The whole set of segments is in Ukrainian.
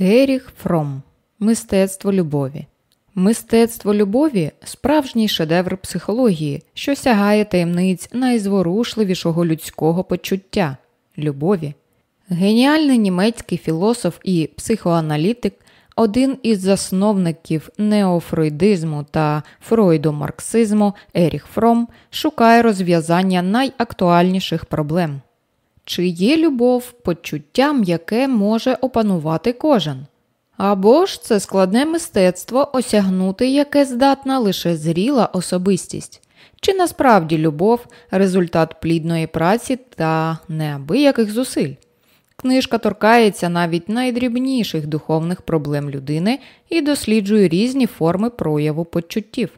Еріх Фром Мистецтво любові. Мистецтво любові справжній шедевр психології, що сягає таємниць найзворушливішого людського почуття любові. Геніальний німецький філософ і психоаналітик, один із засновників неофройдизму та фройдомарксизму Еріх Фром шукає розв'язання найактуальніших проблем. Чи є любов почуттям, яке може опанувати кожен? Або ж це складне мистецтво осягнути, яке здатна лише зріла особистість, чи насправді любов результат плідної праці та неабияких зусиль. Книжка торкається навіть найдрібніших духовних проблем людини і досліджує різні форми прояву почуттів.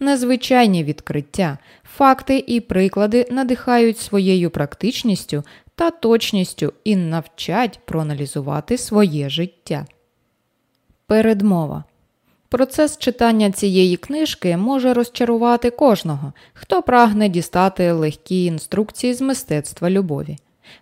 Незвичайні відкриття, факти і приклади надихають своєю практичністю та точністю і навчать проаналізувати своє життя. Передмова Процес читання цієї книжки може розчарувати кожного, хто прагне дістати легкі інструкції з мистецтва любові.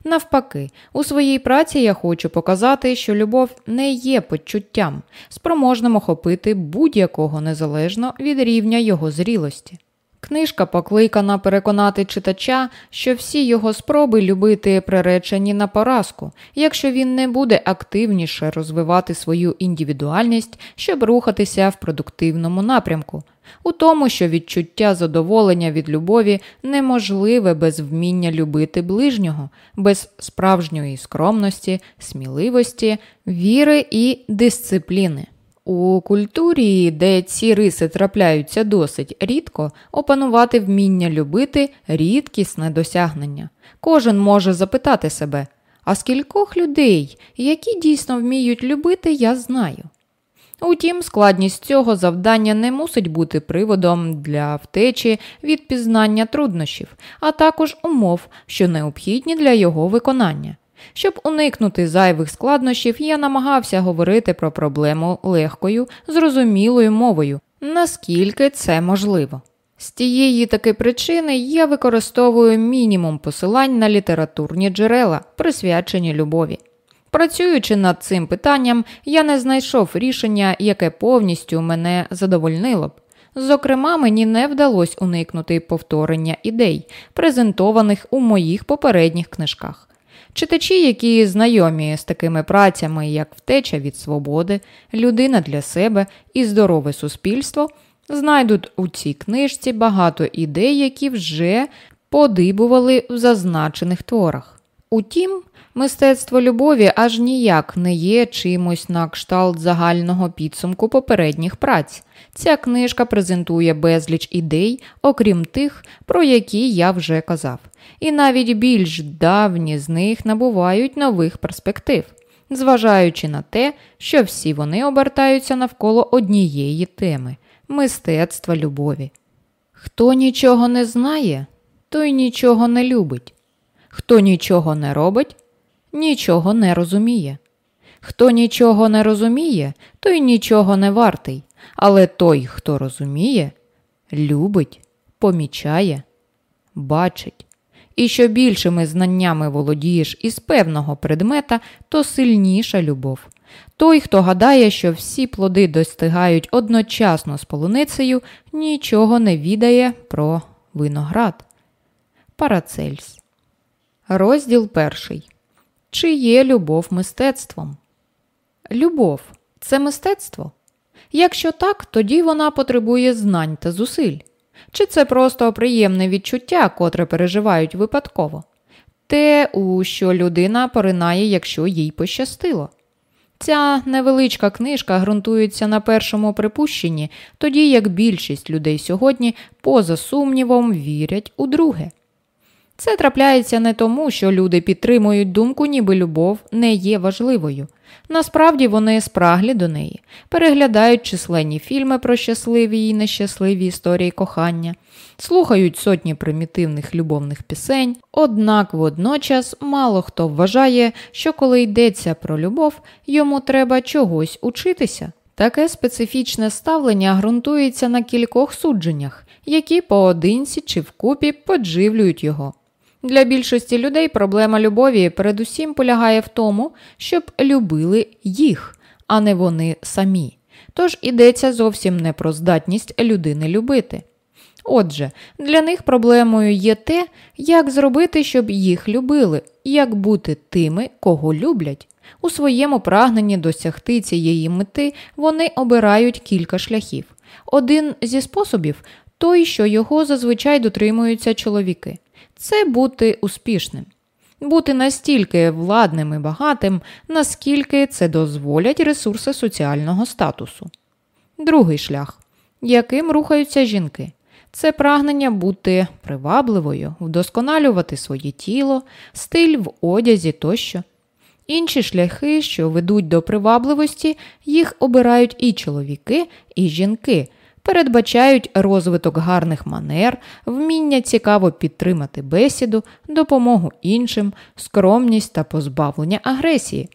Навпаки, у своїй праці я хочу показати, що любов не є почуттям, спроможним охопити будь-якого незалежно від рівня його зрілості. Книжка покликана переконати читача, що всі його спроби любити приречені на поразку, якщо він не буде активніше розвивати свою індивідуальність, щоб рухатися в продуктивному напрямку, у тому, що відчуття задоволення від любові неможливе без вміння любити ближнього, без справжньої скромності, сміливості, віри і дисципліни. У культурі, де ці риси трапляються досить рідко, опанувати вміння любити рідкісне досягнення. Кожен може запитати себе, а скількох людей, які дійсно вміють любити, я знаю. Утім, складність цього завдання не мусить бути приводом для втечі від пізнання труднощів, а також умов, що необхідні для його виконання. Щоб уникнути зайвих складнощів, я намагався говорити про проблему легкою, зрозумілою мовою, наскільки це можливо. З тієї таки причини я використовую мінімум посилань на літературні джерела, присвячені любові. Працюючи над цим питанням, я не знайшов рішення, яке повністю мене задовольнило б. Зокрема, мені не вдалося уникнути повторення ідей, презентованих у моїх попередніх книжках. Читачі, які знайомі з такими працями, як втеча від свободи, людина для себе і здорове суспільство, знайдуть у цій книжці багато ідей, які вже подибували в зазначених творах. Утім, мистецтво любові аж ніяк не є чимось на кшталт загального підсумку попередніх праць. Ця книжка презентує безліч ідей, окрім тих, про які я вже казав і навіть більш давні з них набувають нових перспектив, зважаючи на те, що всі вони обертаються навколо однієї теми мистецтва любові. Хто нічого не знає, той нічого не любить, хто нічого не робить, нічого не розуміє. Хто нічого не розуміє, той нічого не вартий, але той, хто розуміє, любить, помічає, бачить. І що більшими знаннями володієш із певного предмета, то сильніша любов. Той, хто гадає, що всі плоди достигають одночасно з полуницею, нічого не відає про виноград. Парацельс. Розділ перший. Чи є любов мистецтвом? Любов це мистецтво? Якщо так, тоді вона потребує знань та зусиль. Чи це просто приємне відчуття, котре переживають випадково? Те, у що людина поринає, якщо їй пощастило. Ця невеличка книжка ґрунтується на першому припущенні, тоді як більшість людей сьогодні, поза сумнівом, вірять у друге. Це трапляється не тому, що люди підтримують думку, ніби любов не є важливою. Насправді вони спраглі до неї, переглядають численні фільми про щасливі і нещасливі історії кохання, слухають сотні примітивних любовних пісень, однак водночас мало хто вважає, що коли йдеться про любов, йому треба чогось учитися. Таке специфічне ставлення ґрунтується на кількох судженнях, які поодинці чи вкупі подживлюють його. Для більшості людей проблема любові передусім полягає в тому, щоб любили їх, а не вони самі. Тож ідеться зовсім не про здатність людини любити. Отже, для них проблемою є те, як зробити, щоб їх любили, як бути тими, кого люблять. У своєму прагненні досягти цієї мети вони обирають кілька шляхів. Один зі способів той, що його зазвичай дотримуються чоловіки це бути успішним, бути настільки владним і багатим, наскільки це дозволять ресурси соціального статусу. Другий шлях, яким рухаються жінки. Це прагнення бути привабливою, вдосконалювати своє тіло, стиль в одязі тощо. Інші шляхи, що ведуть до привабливості, їх обирають і чоловіки, і жінки, передбачають розвиток гарних манер, вміння цікаво підтримати бесіду, допомогу іншим, скромність та позбавлення агресії.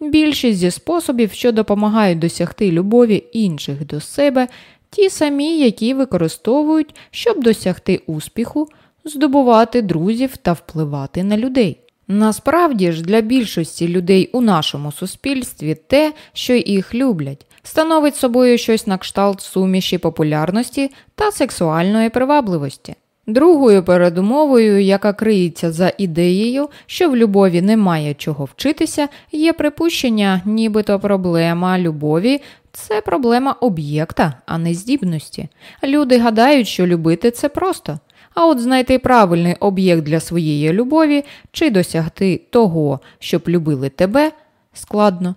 Більшість зі способів, що допомагають досягти любові інших до себе, ті самі, які використовують, щоб досягти успіху, здобувати друзів та впливати на людей. Насправді ж для більшості людей у нашому суспільстві те, що їх люблять, становить собою щось на кшталт суміші популярності та сексуальної привабливості. Другою передумовою, яка криється за ідеєю, що в любові немає чого вчитися, є припущення, нібито проблема любові це проблема об'єкта, а не здібності. Люди гадають, що любити це просто. А от знайти правильний об'єкт для своєї любові чи досягти того, щоб любили тебе, складно.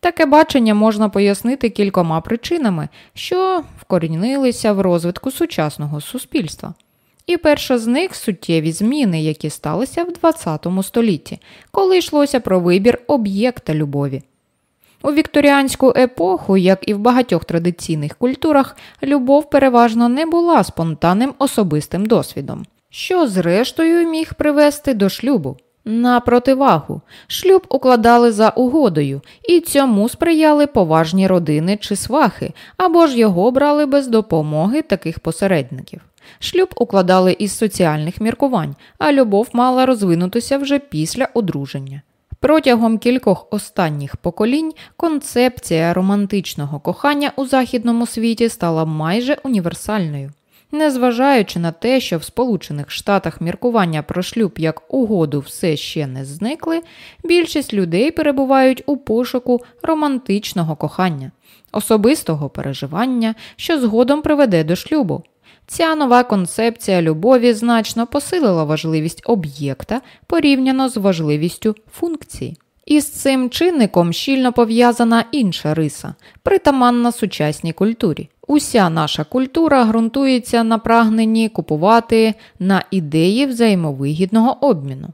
Таке бачення можна пояснити кількома причинами, що вкорінилися в розвитку сучасного суспільства. І перша з них суттєві зміни, які сталися в ХХ столітті, коли йшлося про вибір об'єкта любові. У вікторіанську епоху, як і в багатьох традиційних культурах, любов переважно не була спонтанним особистим досвідом, що, зрештою, міг привести до шлюбу. На противагу, шлюб укладали за угодою, і цьому сприяли поважні родини чи свахи, або ж його брали без допомоги таких посередників. Шлюб укладали із соціальних міркувань, а любов мала розвинутися вже після одруження. Протягом кількох останніх поколінь концепція романтичного кохання у західному світі стала майже універсальною. Незважаючи на те, що в Сполучених Штатах міркування про шлюб як угоду все ще не зникли, більшість людей перебувають у пошуку романтичного кохання, особистого переживання, що згодом приведе до шлюбу. Ця нова концепція любові значно посилила важливість об'єкта порівняно з важливістю функції. І з цим чинником щільно пов'язана інша риса, притаманна сучасній культурі. Уся наша культура ґрунтується на прагненні купувати на ідеї взаємовигідного обміну.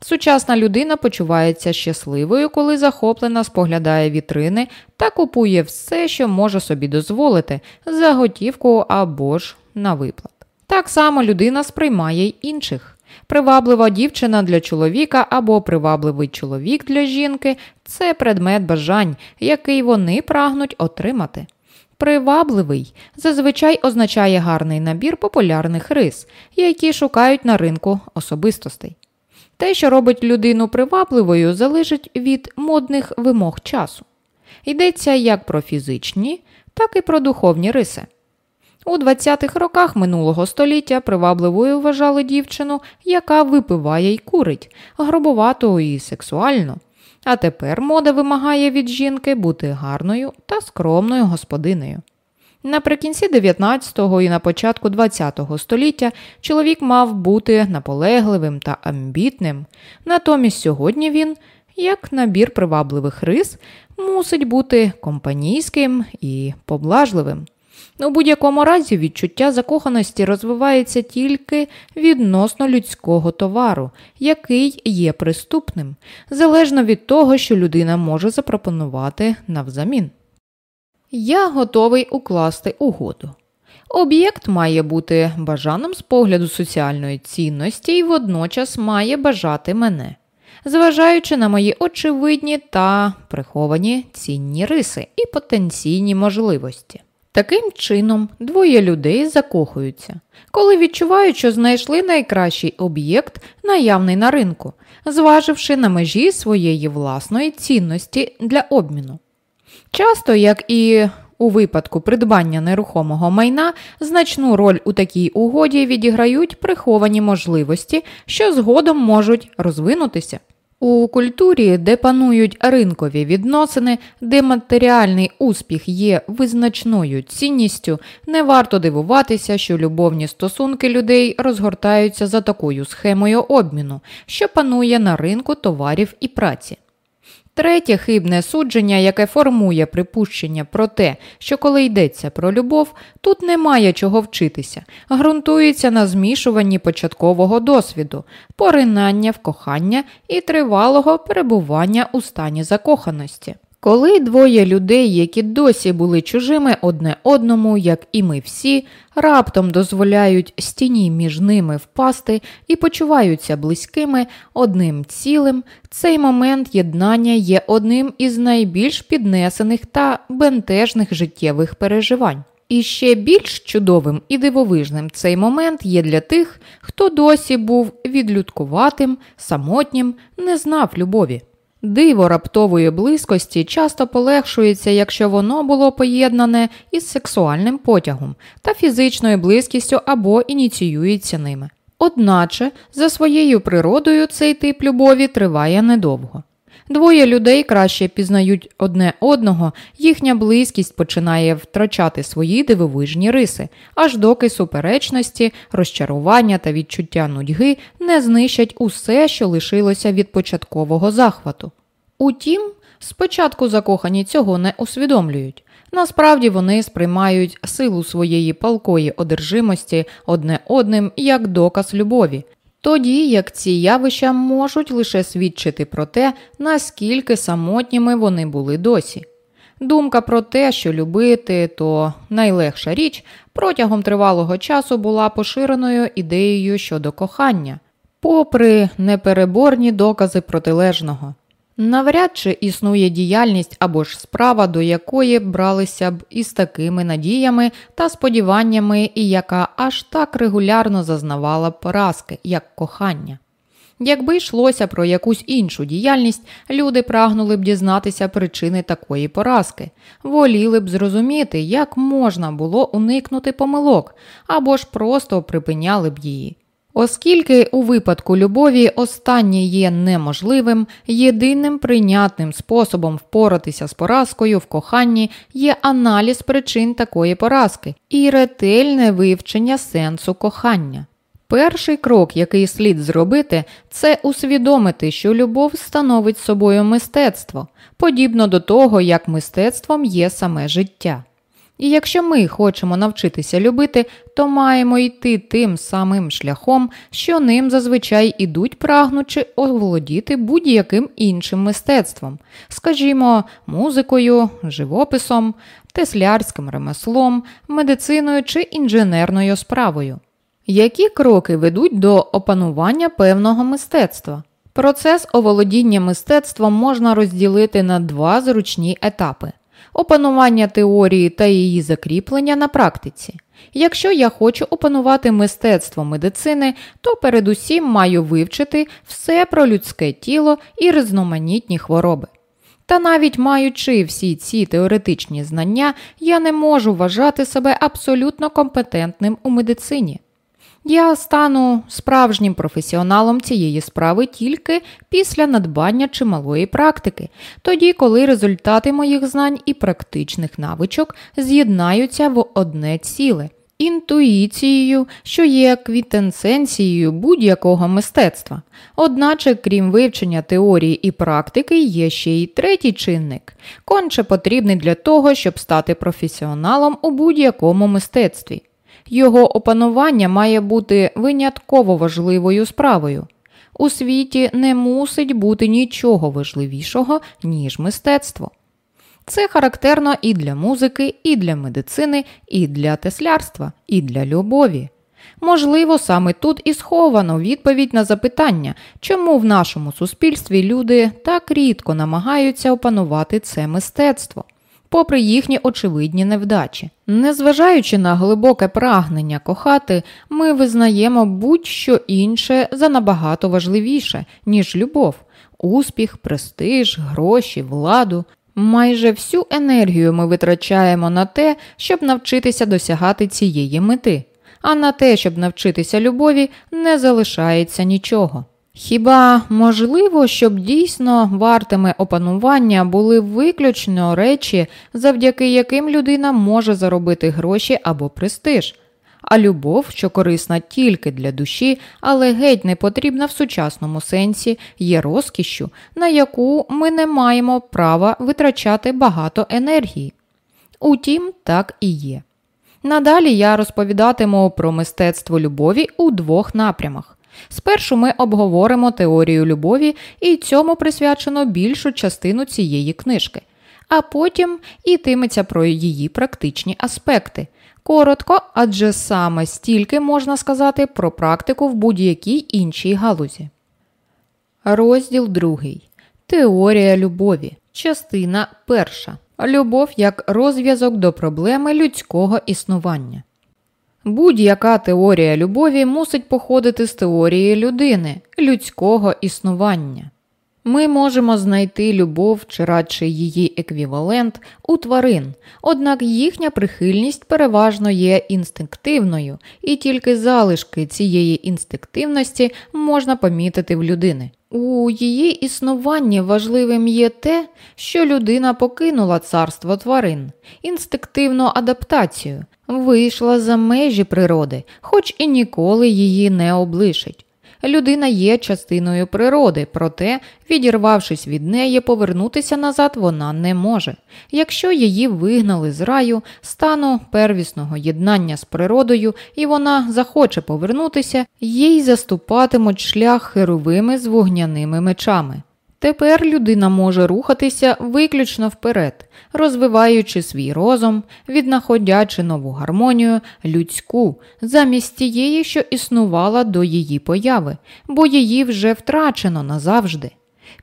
Сучасна людина почувається щасливою, коли захоплена споглядає вітрини та купує все, що може собі дозволити, за готівку або ж на виплат. Так само людина сприймає й інших. Приваблива дівчина для чоловіка або привабливий чоловік для жінки це предмет бажань, який вони прагнуть отримати. Привабливий зазвичай означає гарний набір популярних рис, які шукають на ринку особистостей. Те, що робить людину привабливою, залежить від модних вимог часу. Йдеться як про фізичні, так і про духовні риси. У 20-х роках минулого століття привабливою вважали дівчину, яка випиває й курить, грубувато і сексуально. А тепер мода вимагає від жінки бути гарною та скромною господинею. Наприкінці 19-го і на початку 20-го століття чоловік мав бути наполегливим та амбітним, натомість сьогодні він, як набір привабливих рис, мусить бути компанійським і поблажливим. У будь-якому разі відчуття закоханості розвивається тільки відносно людського товару, який є приступним, залежно від того, що людина може запропонувати навзамін. Я готовий укласти угоду. Об'єкт має бути бажаним з погляду соціальної цінності і водночас має бажати мене, зважаючи на мої очевидні та приховані цінні риси і потенційні можливості. Таким чином, двоє людей закохуються, коли відчувають, що знайшли найкращий об'єкт, наявний на ринку, зваживши на межі своєї власної цінності для обміну. Часто, як і у випадку придбання нерухомого майна, значну роль у такій угоді відіграють приховані можливості, що згодом можуть розвинутися. У культурі, де панують ринкові відносини, де матеріальний успіх є визначною цінністю, не варто дивуватися, що любовні стосунки людей розгортаються за такою схемою обміну, що панує на ринку товарів і праці. Третє хибне судження, яке формує припущення про те, що коли йдеться про любов, тут немає чого вчитися, ґрунтується на змішуванні початкового досвіду, поринання в кохання і тривалого перебування у стані закоханості. Коли двоє людей, які досі були чужими одне одному, як і ми всі, раптом дозволяють стіні між ними впасти і почуваються близькими одним цілим, цей момент єднання є одним із найбільш піднесених та бентежних життєвих переживань. І ще більш чудовим і дивовижним цей момент є для тих, хто досі був відлюдкуватим, самотнім, не знав любові. Диво раптової близькості часто полегшується, якщо воно було поєднане із сексуальним потягом та фізичною близькістю або ініціюється ними. Одначе, за своєю природою цей тип любові триває недовго. Двоє людей краще пізнають одне одного, їхня близькість починає втрачати свої дивовижні риси, аж доки суперечності, розчарування та відчуття нудьги не знищать усе, що лишилося від початкового захвату. Утім, спочатку закохані цього не усвідомлюють. Насправді вони сприймають силу своєї палкої одержимості одне одним як доказ любові, тоді як ці явища можуть лише свідчити про те, наскільки самотніми вони були досі. Думка про те, що любити то найлегша річ, протягом тривалого часу була поширеною ідеєю щодо кохання, попри непереборні докази протилежного. Навряд чи існує діяльність або ж справа, до якої бралися б із такими надіями та сподіваннями, і яка аж так регулярно зазнавала поразки, як кохання. Якби йшлося про якусь іншу діяльність, люди прагнули б дізнатися причини такої поразки, воліли б зрозуміти, як можна було уникнути помилок, або ж просто припиняли б її. Оскільки у випадку любові останнє є неможливим, єдиним прийнятним способом впоратися з поразкою в коханні є аналіз причин такої поразки і ретельне вивчення сенсу кохання. Перший крок, який слід зробити, це усвідомити, що любов становить собою мистецтво, подібно до того, як мистецтвом є саме життя. І якщо ми хочемо навчитися любити, то маємо йти тим самим шляхом, що ним зазвичай ідуть, прагнучи оволодіти будь-яким іншим мистецтвом, скажімо, музикою, живописом, теслярським ремеслом, медициною чи інженерною справою. Які кроки ведуть до опанування певного мистецтва? Процес оволодіння мистецтвом можна розділити на два зручні етапи опанування теорії та її закріплення на практиці. Якщо я хочу опанувати мистецтво медицини, то передусім маю вивчити все про людське тіло і різноманітні хвороби. Та навіть маючи всі ці теоретичні знання, я не можу вважати себе абсолютно компетентним у медицині. Я стану справжнім професіоналом цієї справи тільки після надбання чималої практики, тоді, коли результати моїх знань і практичних навичок з'єднаються в одне ціле. Інтуїцією, що є квітенсенцією будь-якого мистецтва. Одначе, крім вивчення теорії і практики, є ще й третій чинник, конче потрібний для того, щоб стати професіоналом у будь-якому мистецтві. Його опанування має бути винятково важливою справою. У світі не мусить бути нічого важливішого, ніж мистецтво. Це характерно і для музики, і для медицини, і для теслярства, і для любові. Можливо, саме тут і сховано відповідь на запитання, чому в нашому суспільстві люди так рідко намагаються опанувати це мистецтво попри їхні очевидні невдачі. Незважаючи на глибоке прагнення кохати, ми визнаємо будь-що інше за набагато важливіше, ніж любов, успіх, престиж, гроші, владу. Майже всю енергію ми витрачаємо на те, щоб навчитися досягати цієї мети, а на те, щоб навчитися любові, не залишається нічого. Хіба можливо, щоб дійсно вартими опанування були виключно речі, завдяки яким людина може заробити гроші або престиж? А любов, що корисна тільки для душі, але геть не потрібна в сучасному сенсі, є розкішшю, на яку ми не маємо права витрачати багато енергії. Утім, так і є. Надалі я розповідатиму про мистецтво любові у двох напрямах. Спершу ми обговоримо теорію любові і цьому присвячено більшу частину цієї книжки, а потім йтиметься про її практичні аспекти. Коротко, адже саме стільки можна сказати про практику в будь-якій іншій галузі. Розділ 2. Теорія любові. Частина перша. Любов як розв'язок до проблеми людського існування. Будь-яка теорія любові мусить походити з теорії людини, людського існування. Ми можемо знайти любов чи радше її еквівалент у тварин, однак їхня прихильність переважно є інстинктивною, і тільки залишки цієї інстинктивності можна помітити в людини. У її існуванні важливим є те, що людина покинула царство тварин, інстинктивну адаптацію, вийшла за межі природи, хоч і ніколи її не облишить. Людина є частиною природи, проте, відірвавшись від неї, повернутися назад вона не може. Якщо її вигнали з раю, стану первісного єднання з природою, і вона захоче повернутися, їй заступатимуть шлях херовими з вогняними мечами. Тепер людина може рухатися виключно вперед, розвиваючи свій розум, віднаходячи нову гармонію, людську, замість тієї, що існувала до її появи, бо її вже втрачено назавжди.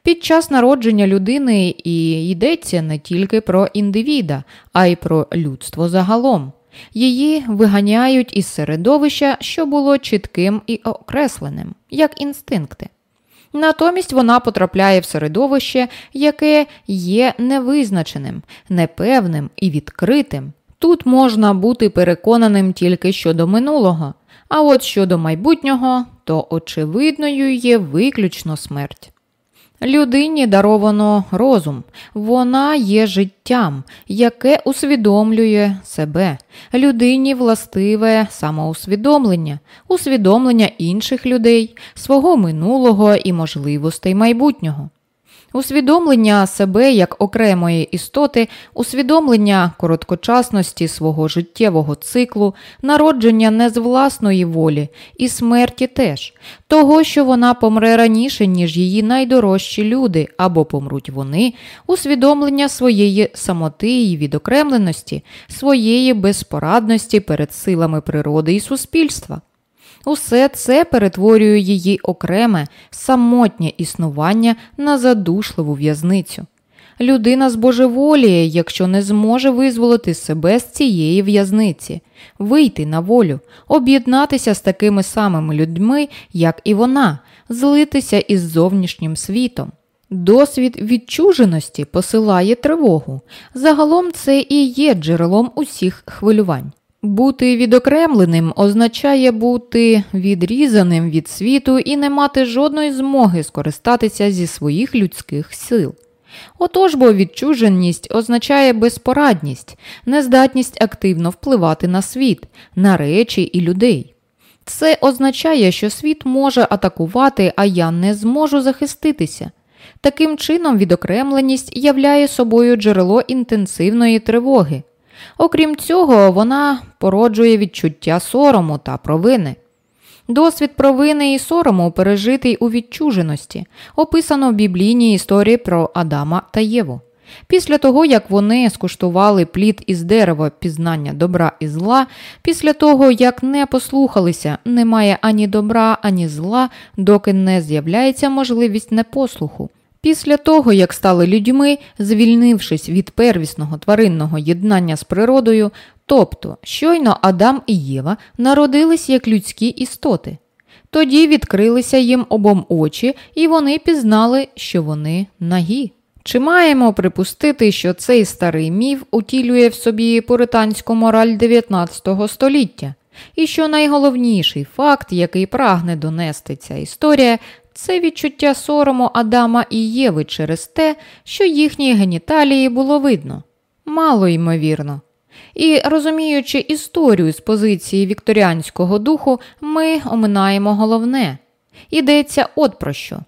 Під час народження людини і йдеться не тільки про індивіда, а й про людство загалом. Її виганяють із середовища, що було чітким і окресленим, як інстинкти. Натомість вона потрапляє в середовище, яке є невизначеним, непевним і відкритим. Тут можна бути переконаним тільки щодо минулого, а от щодо майбутнього, то очевидною є виключно смерть. Людині даровано розум, вона є життям, яке усвідомлює себе, людині властиве самоусвідомлення, усвідомлення інших людей, свого минулого і можливостей майбутнього усвідомлення себе як окремої істоти, усвідомлення короткочасності свого життєвого циклу, народження не з власної волі і смерті теж, того, що вона помре раніше, ніж її найдорожчі люди, або помруть вони, усвідомлення своєї самоти і відокремленості, своєї безпорадності перед силами природи і суспільства. Усе це перетворює її окреме, самотнє існування на задушливу в'язницю. Людина збожеволіє, якщо не зможе визволити себе з цієї в'язниці, вийти на волю, об'єднатися з такими самими людьми, як і вона, злитися із зовнішнім світом. Досвід відчуженості посилає тривогу. Загалом це і є джерелом усіх хвилювань. Бути відокремленим означає бути відрізаним від світу і не мати жодної змоги скористатися зі своїх людських сил. Отож бо відчуженість означає безпорадність, нездатність активно впливати на світ, на речі і людей. Це означає, що світ може атакувати, а я не зможу захиститися. Таким чином, відокремленість являє собою джерело інтенсивної тривоги. Окрім цього, вона породжує відчуття сорому та провини. Досвід провини і сорому пережитий у відчуженості, описано в біблійній історії про Адама та Єву. Після того, як вони скуштували плід із дерева пізнання добра і зла, після того, як не послухалися, немає ані добра, ані зла, доки не з'являється можливість непослуху. Після того, як стали людьми, звільнившись від первісного тваринного єднання з природою, тобто щойно Адам і Єва народились як людські істоти, тоді відкрилися їм обом очі, і вони пізнали, що вони нагі. Чи маємо припустити, що цей старий міф утілює в собі пуританську мораль 19 століття, і що найголовніший факт, який прагне донести ця історія, це відчуття сорому Адама і Єви через те, що їхні геніталії було видно? Мало ймовірно. І розуміючи історію з позиції вікторіанського духу, ми оминаємо головне. Йдеться от про що.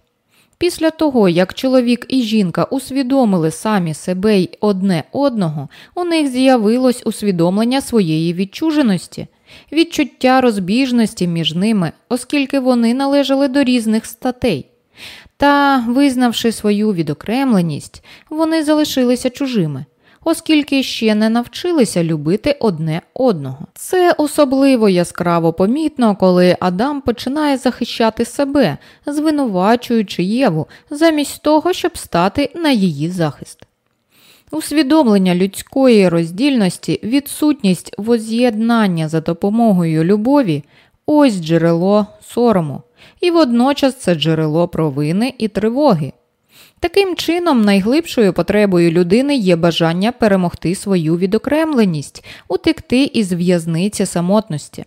Після того, як чоловік і жінка усвідомили самі себе й одне одного, у них з'явилось усвідомлення своєї відчуженості, відчуття розбіжності між ними, оскільки вони належали до різних статей. Та, визнавши свою відокремленість, вони залишилися чужими оскільки ще не навчилися любити одне одного. Це особливо яскраво помітно, коли Адам починає захищати себе, звинувачуючи Єву, замість того, щоб стати на її захист. Усвідомлення людської роздільності, відсутність воз'єднання за допомогою любові ось джерело сорому, і водночас це джерело провини і тривоги. Таким чином, найглибшою потребою людини є бажання перемогти свою відокремленість, утекти із в'язниці самотності.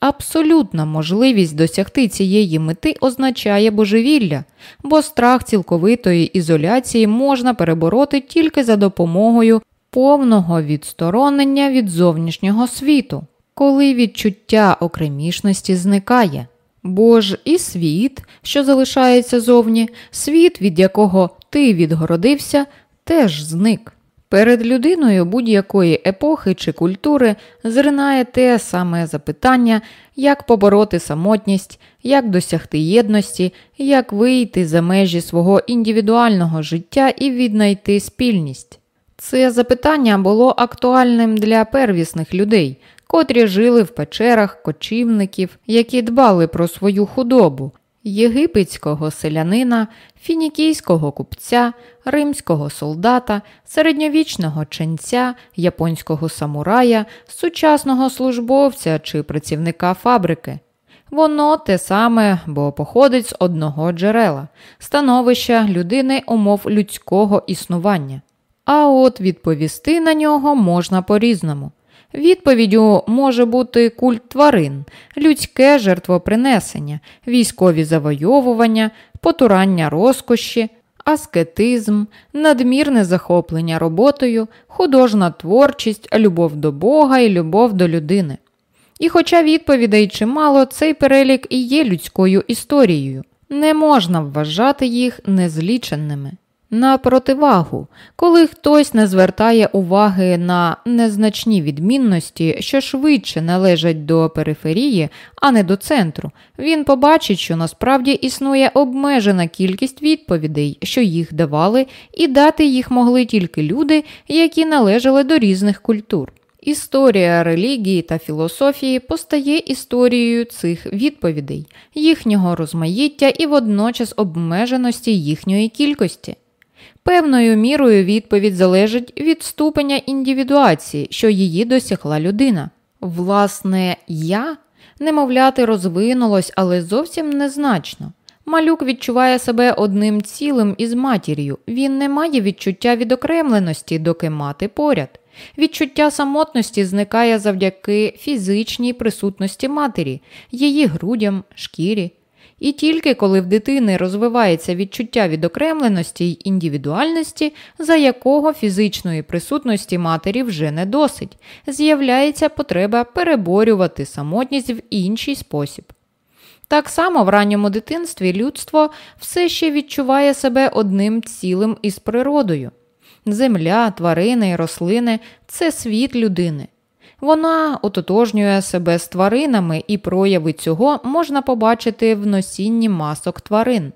Абсолютна можливість досягти цієї мети означає божевілля, бо страх цілковитої ізоляції можна перебороти тільки за допомогою повного відсторонення від зовнішнього світу, коли відчуття окремішності зникає. Бо ж і світ, що залишається зовні, світ, від якого ти відгородився, теж зник. Перед людиною будь-якої епохи чи культури зринає те саме запитання, як побороти самотність, як досягти єдності, як вийти за межі свого індивідуального життя і віднайти спільність. Це запитання було актуальним для первісних людей, котрі жили в печерах кочівників, які дбали про свою худобу, єгипетського селянина, фінікійського купця, римського солдата, середньовічного ченця, японського самурая, сучасного службовця чи працівника фабрики. Воно те саме, бо походить з одного джерела, становища людини умов людського існування. А от відповісти на нього можна по-різному. Відповіддю може бути культ тварин, людське жертвопринесення, військові завойовування, потурання розкоші, аскетизм, надмірне захоплення роботою, художна творчість, любов до Бога і любов до людини. І, хоча відповідей чимало, цей перелік і є людською історією, не можна вважати їх незліченними. На противагу, коли хтось не звертає уваги на незначні відмінності, що швидше належать до периферії, а не до центру, він побачить, що насправді існує обмежена кількість відповідей, що їх давали, і дати їх могли тільки люди, які належали до різних культур. Історія релігії та філософії постає історією цих відповідей, їхнього розмаїття і водночас обмеженості їхньої кількості. Певною мірою відповідь залежить від ступеня індивідуації, що її досягла людина. Власне, я, немовляти, розвинулось, але зовсім незначно. Малюк відчуває себе одним цілим із матір'ю, він не має відчуття відокремленості, доки мати поряд. Відчуття самотності зникає завдяки фізичній присутності матері, її грудям, шкірі. І тільки коли в дитини розвивається відчуття відокремленості й індивідуальності, за якого фізичної присутності матері вже не досить, з'являється потреба переборювати самотність в інший спосіб. Так само в ранньому дитинстві людство все ще відчуває себе одним цілим із природою. Земля, тварини і рослини це світ людини. Вона ототожнює себе з тваринами, і прояви цього можна побачити в носінні масок тварин,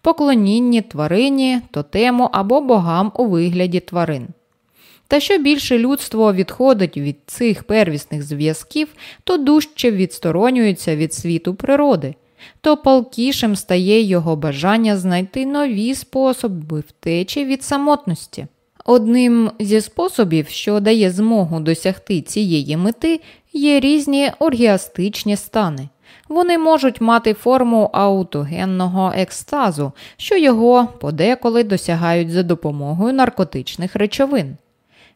поклонінні тварині, тотему або богам у вигляді тварин. Та що більше людство відходить від цих первісних зв'язків, то дужче відсторонюється від світу природи, то палкішим стає його бажання знайти нові способи втечі від самотності. Одним зі способів, що дає змогу досягти цієї мети, є різні оргіастичні стани. вони можуть мати форму аутогенного екстазу, що його подеколи досягають за допомогою наркотичних речовин.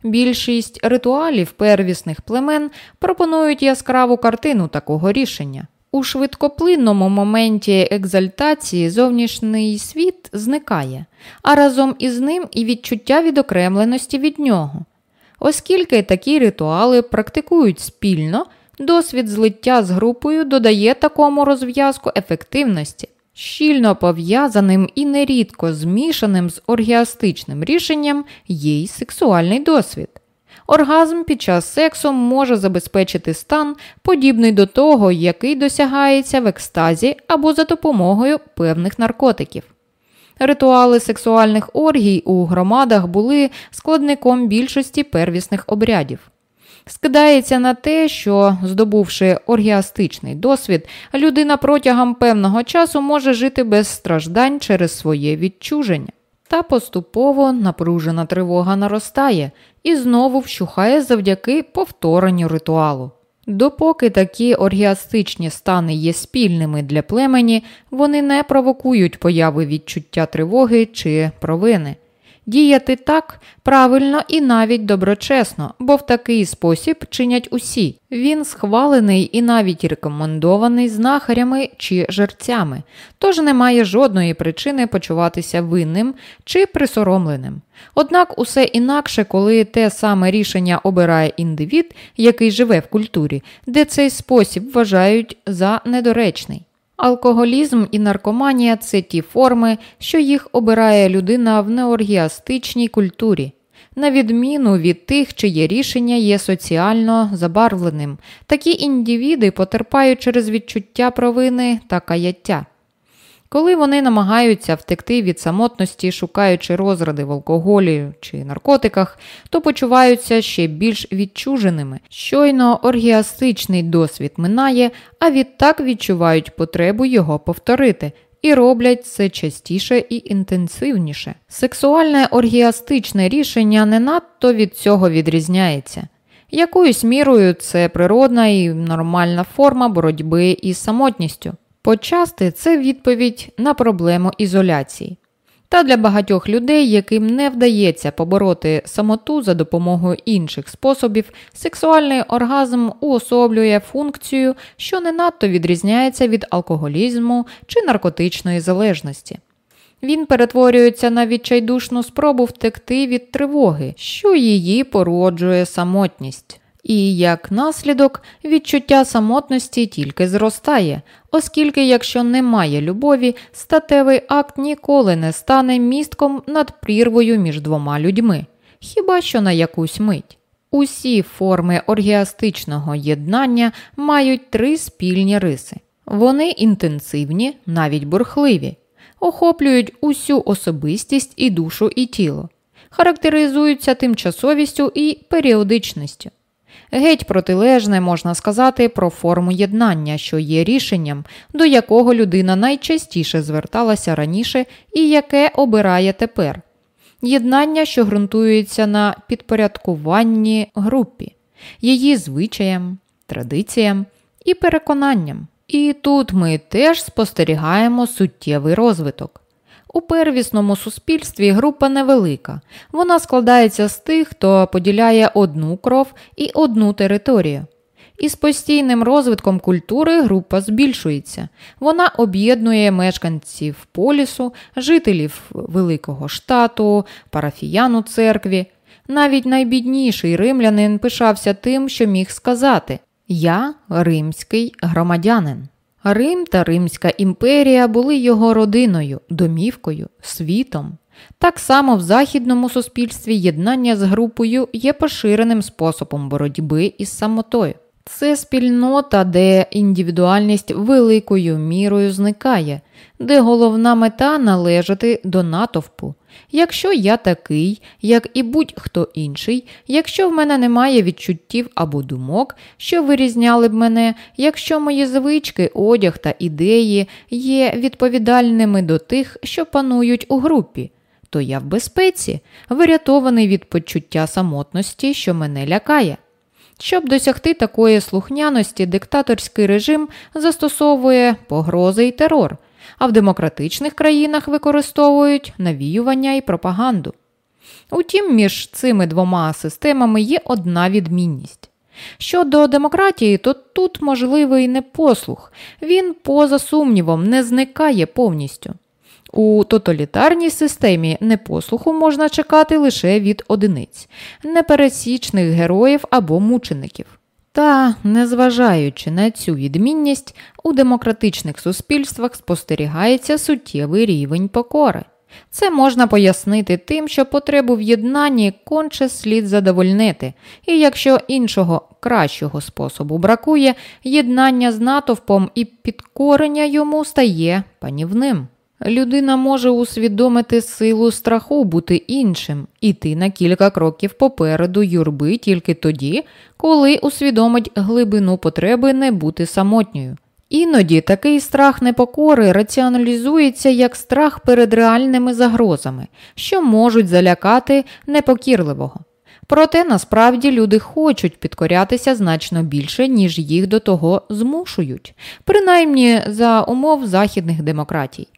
Більшість ритуалів первісних племен пропонують яскраву картину такого рішення. У швидкоплинному моменті екзальтації зовнішній світ зникає, а разом із ним і відчуття відокремленості від нього. Оскільки такі ритуали практикують спільно, досвід злиття з групою додає такому розв'язку ефективності, щільно пов'язаним і нерідко змішаним з оргіастичним рішенням є й сексуальний досвід. Оргазм під час сексу може забезпечити стан, подібний до того, який досягається в екстазі або за допомогою певних наркотиків. Ритуали сексуальних оргій у громадах були складником більшості первісних обрядів. Скидається на те, що, здобувши оргіастичний досвід, людина протягом певного часу може жити без страждань через своє відчуження. Та поступово напружена тривога наростає і знову вщухає завдяки повторенню ритуалу. Допоки такі оргіастичні стани є спільними для племені, вони не провокують появи відчуття тривоги чи провини. Діяти так правильно і навіть доброчесно, бо в такий спосіб чинять усі. Він схвалений і навіть рекомендований знахарями чи жерцями, тож немає жодної причини почуватися винним чи присоромленим. Однак усе інакше, коли те саме рішення обирає індивід, який живе в культурі, де цей спосіб вважають за недоречний. Алкоголізм і наркоманія це ті форми, що їх обирає людина в неоргіастичній культурі, на відміну від тих, чиє рішення є соціально забарвленим. Такі індивіди потерпають через відчуття провини та каяття. Коли вони намагаються втекти від самотності, шукаючи розради в алкоголі чи наркотиках, то почуваються ще більш відчуженими. Щойно оргіастичний досвід минає, а відтак відчувають потребу його повторити. І роблять це частіше і інтенсивніше. Сексуальне оргіастичне рішення не надто від цього відрізняється. Якоюсь мірою це природна і нормальна форма боротьби із самотністю. Почасти це відповідь на проблему ізоляції. Та для багатьох людей, яким не вдається побороти самоту за допомогою інших способів, сексуальний оргазм уособлює функцію, що не надто відрізняється від алкоголізму чи наркотичної залежності. Він перетворюється на відчайдушну спробу втекти від тривоги, що її породжує самотність. І як наслідок відчуття самотності тільки зростає, оскільки, якщо немає любові, статевий акт ніколи не стане містком над прірвою між двома людьми, хіба що на якусь мить. Усі форми оргіастичного єднання мають три спільні риси. Вони інтенсивні, навіть бурхливі, охоплюють усю особистість і душу і тіло, характеризуються тимчасовістю і періодичністю. Геть протилежне можна сказати про форму єднання, що є рішенням, до якого людина найчастіше зверталася раніше і яке обирає тепер. Єднання, що ґрунтується на підпорядкуванні групі, її звичаям, традиціям і переконанням. І тут ми теж спостерігаємо суттєвий розвиток. У первісному суспільстві група невелика. Вона складається з тих, хто поділяє одну кров і одну територію. Із постійним розвитком культури група збільшується. Вона об'єднує мешканців полісу, жителів великого штату, парафіян церкві. Навіть найбідніший римлянин пишався тим, що міг сказати Я римський громадянин. Рим та Римська імперія були його родиною, домівкою, світом. Так само в західному суспільстві єднання з групою є поширеним способом боротьби із самотою. Це спільнота, де індивідуальність великою мірою зникає, де головна мета належати до натовпу. Якщо я такий, як і будь-хто інший, якщо в мене немає відчуттів або думок, що вирізняли б мене, якщо мої звички, одяг та ідеї є відповідальними до тих, що панують у групі, то я в безпеці, врятований від почуття самотності, що мене лякає. Щоб досягти такої слухняності, диктаторський режим застосовує погрози і терор, а в демократичних країнах використовують навіювання і пропаганду. Утім, між цими двома системами є одна відмінність. Щодо демократії, то тут можливий непослух, він, поза сумнівом, не зникає повністю. У тоталітарній системі непослуху можна чекати лише від одиниць, непересічних героїв або мучеників. Та, незважаючи на цю відмінність, у демократичних суспільствах спостерігається суттєвий рівень покори. Це можна пояснити тим, що потребу в єднанні конче слід задовольнити, і якщо іншого кращого способу бракує, єднання з натовпом і підкорення йому стає панівним. Людина може усвідомити силу страху бути іншим, іти на кілька кроків попереду юрби тільки тоді, коли усвідомить глибину потреби не бути самотньою. Іноді такий страх непокори раціоналізується як страх перед реальними загрозами, що можуть залякати непокірливого. Проте насправді люди хочуть підкорятися значно більше, ніж їх до того змушують, принаймні за умов західних демократій.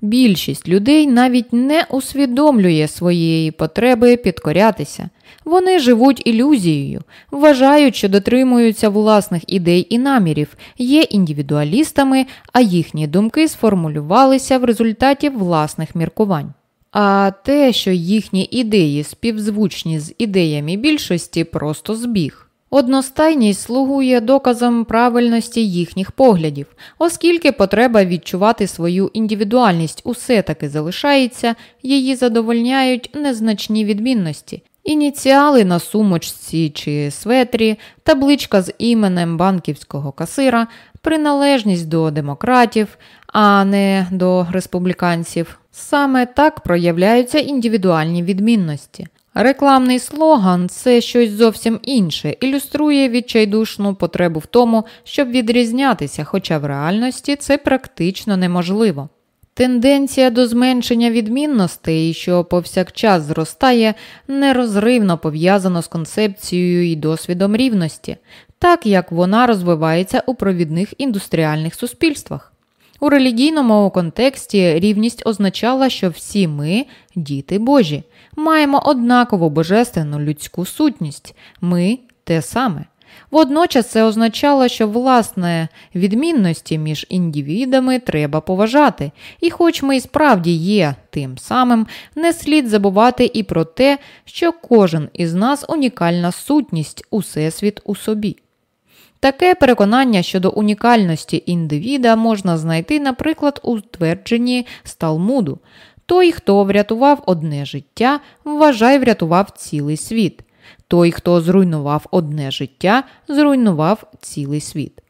Більшість людей навіть не усвідомлює своєї потреби підкорятися. Вони живуть ілюзією, вважають, що дотримуються власних ідей і намірів, є індивідуалістами, а їхні думки сформулювалися в результаті власних міркувань. А те, що їхні ідеї співзвучні з ідеями більшості, просто збіг. Одностайність слугує доказом правильності їхніх поглядів, оскільки потреба відчувати свою індивідуальність усе таки залишається, її задовольняють незначні відмінності. Ініціали на сумочці чи светрі, табличка з іменем банківського касира, приналежність до демократів, а не до республіканців. Саме так проявляються індивідуальні відмінності. Рекламний слоган це щось зовсім інше, ілюструє відчайдушну потребу в тому, щоб відрізнятися, хоча в реальності це практично неможливо. Тенденція до зменшення відмінностей, що повсякчас зростає, нерозривно пов'язана з концепцією і досвідом рівності, так як вона розвивається у провідних індустріальних суспільствах. У релігійному контексті рівність означала, що всі ми діти Божі маємо однакову божественну людську сутність, ми те саме. Водночас це означало, що власне відмінності між індивідами треба поважати, і, хоч ми і справді є тим самим, не слід забувати і про те, що кожен із нас унікальна сутність, усесвіт у собі. Таке переконання щодо унікальності індивіда можна знайти, наприклад, у твердженні з Талмуду, той, хто врятував одне життя, вважай, врятував цілий світ. Той, хто зруйнував одне життя, зруйнував цілий світ.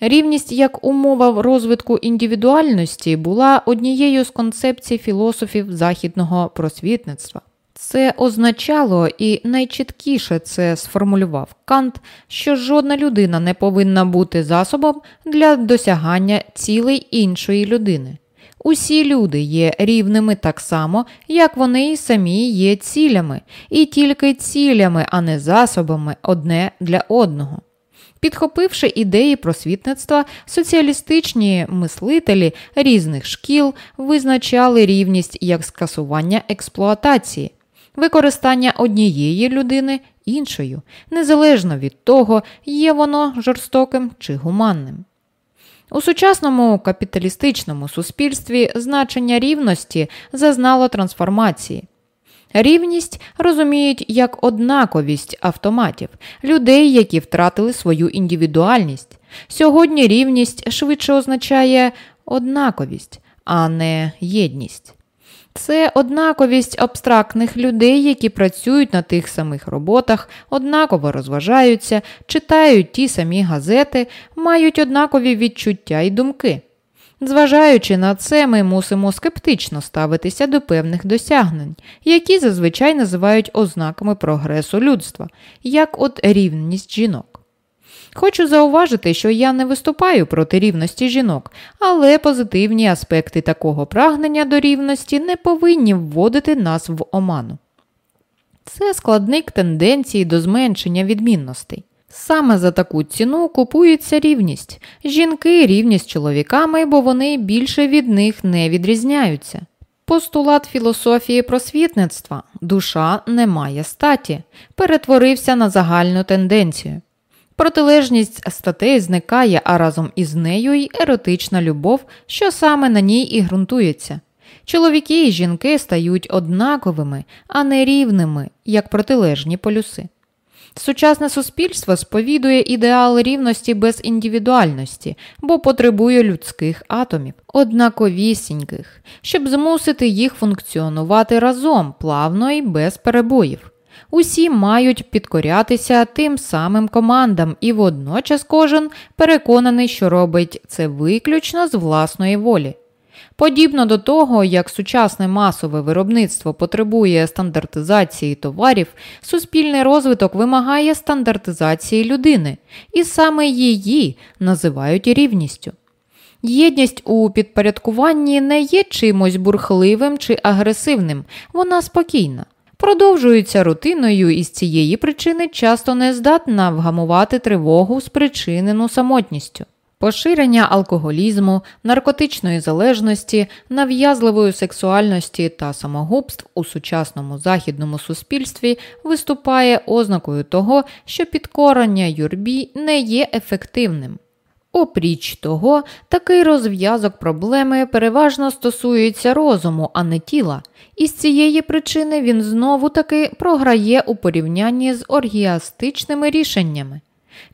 Рівність як умова розвитку індивідуальності була однією з концепцій філософів західного просвітництва. Це означало і найчіткіше це сформулював Кант, що жодна людина не повинна бути засобом для досягання цілей іншої людини. Усі люди є рівними так само, як вони й самі є цілями, і тільки цілями, а не засобами одне для одного. Підхопивши ідеї просвітництва, соціалістичні мислителі різних шкіл визначали рівність як скасування експлуатації, використання однієї людини іншою, незалежно від того, є воно жорстоким чи гуманним. У сучасному капіталістичному суспільстві значення рівності зазнало трансформації. Рівність розуміють як однаковість автоматів, людей, які втратили свою індивідуальність. Сьогодні рівність швидше означає однаковість, а не єдність. Це однаковість абстрактних людей, які працюють на тих самих роботах, однаково розважаються, читають ті самі газети, мають однакові відчуття і думки. Зважаючи на це, ми мусимо скептично ставитися до певних досягнень, які зазвичай називають ознаками прогресу людства, як от рівність жінок. Хочу зауважити, що я не виступаю проти рівності жінок, але позитивні аспекти такого прагнення до рівності не повинні вводити нас в оману. Це складник тенденції до зменшення відмінностей. Саме за таку ціну купується рівність. Жінки рівні з чоловіками, бо вони більше від них не відрізняються. Постулат філософії просвітництва душа не має статі, перетворився на загальну тенденцію. Протилежність статей зникає, а разом із нею й еротична любов, що саме на ній і ґрунтується. Чоловіки і жінки стають однаковими, а не рівними, як протилежні полюси. Сучасне суспільство сповідує ідеал рівності без індивідуальності, бо потребує людських атомів, однаковісіньких, щоб змусити їх функціонувати разом, плавно і без перебоїв. Усі мають підкорятися тим самим командам, і водночас кожен переконаний, що робить це виключно з власної волі. Подібно до того, як сучасне масове виробництво потребує стандартизації товарів, суспільний розвиток вимагає стандартизації людини, і саме її називають рівністю. Єдність у підпорядкуванні не є чимось бурхливим чи агресивним, вона спокійна. Продовжується рутиною і з цієї причини часто не здатна вгамувати тривогу, спричинену самотністю. Поширення алкоголізму, наркотичної залежності, нав'язливої сексуальності та самогубств у сучасному західному суспільстві виступає ознакою того, що підкорення юрбі не є ефективним. Опріч того, такий розв'язок проблеми переважно стосується розуму, а не тіла, і з цієї причини він знову таки програє у порівнянні з оргіастичними рішеннями.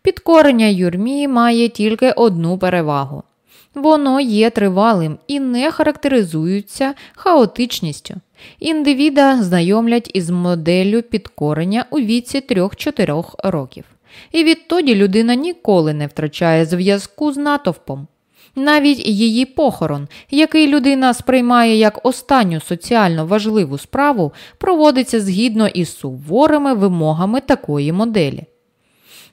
Підкорення юрмі має тільки одну перевагу воно є тривалим і не характеризується хаотичністю. Індивіда знайомлять із моделлю підкорення у віці 3-4 років. І відтоді людина ніколи не втрачає зв'язку з натовпом. Навіть її похорон, який людина сприймає як останню соціально важливу справу, проводиться згідно із суворими вимогами такої моделі.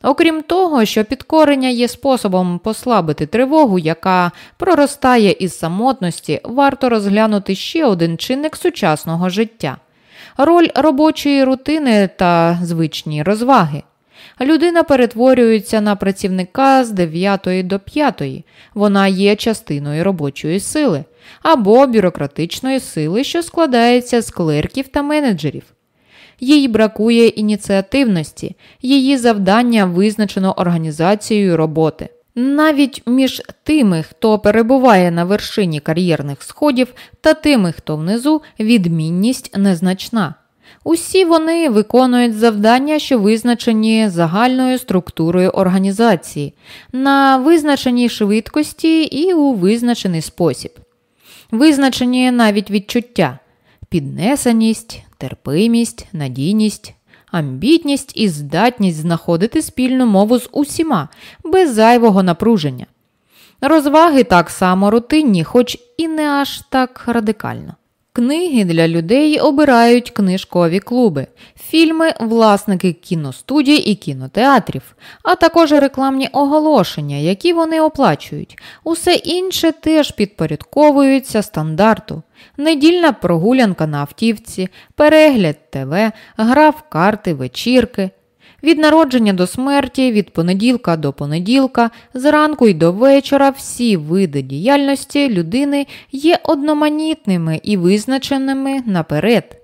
Окрім того, що підкорення є способом послабити тривогу, яка проростає із самотності, варто розглянути ще один чинник сучасного життя роль робочої рутини та звичні розваги. Людина перетворюється на працівника з 9 до 5, вона є частиною робочої сили або бюрократичної сили, що складається з клерків та менеджерів їй бракує ініціативності, її завдання визначено організацією роботи. Навіть між тими, хто перебуває на вершині кар'єрних сходів, та тими, хто внизу, відмінність незначна. Усі вони виконують завдання, що визначені загальною структурою організації, на визначеній швидкості і у визначений спосіб. Визначені навіть відчуття, піднесеність, терпимість, надійність, амбітність і здатність знаходити спільну мову з усіма, без зайвого напруження. Розваги так само рутинні, хоч і не аж так радикально. Книги для людей обирають книжкові клуби, фільми, власники кіностудій і кінотеатрів, а також рекламні оголошення, які вони оплачують. Усе інше теж підпорядковується стандарту. Недільна прогулянка на автівці, перегляд ТВ, гра в карти, вечірки. Від народження до смерті, від понеділка до понеділка, зранку й до вечора всі види діяльності людини є одноманітними і визначеними наперед.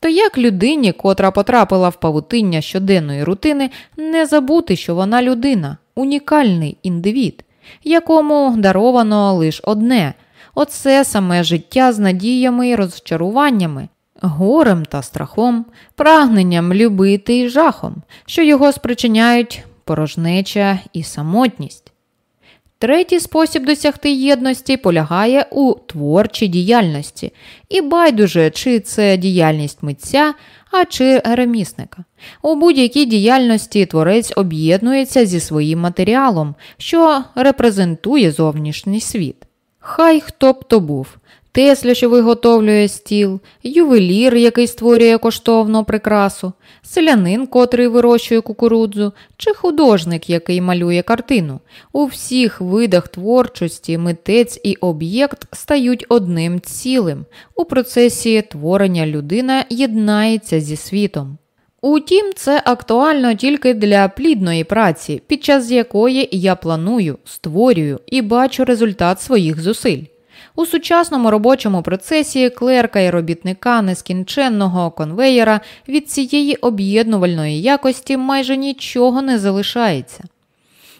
То як людині, котра потрапила в павутиння щоденної рутини, не забути, що вона людина, унікальний індивід, якому даровано лише одне оце саме життя з надіями і розчаруваннями, горем та страхом, прагненням любити і жахом, що його спричиняють порожнеча і самотність. Третій спосіб досягти єдності полягає у творчій діяльності, і байдуже, чи це діяльність митця, а чи ремісника. У будь-якій діяльності творець об'єднується зі своїм матеріалом, що репрезентує зовнішній світ. Хай хто б то був, Тесля, що виготовлює стіл, ювелір, який створює коштовну прикрасу, селянин, котрий вирощує кукурудзу, чи художник, який малює картину. У всіх видах творчості митець і об'єкт стають одним цілим. У процесі творення людина єднається зі світом. Утім, це актуально тільки для плідної праці, під час якої я планую, створюю і бачу результат своїх зусиль. У сучасному робочому процесі клерка і робітника нескінченного конвеєра від цієї об'єднувальної якості майже нічого не залишається.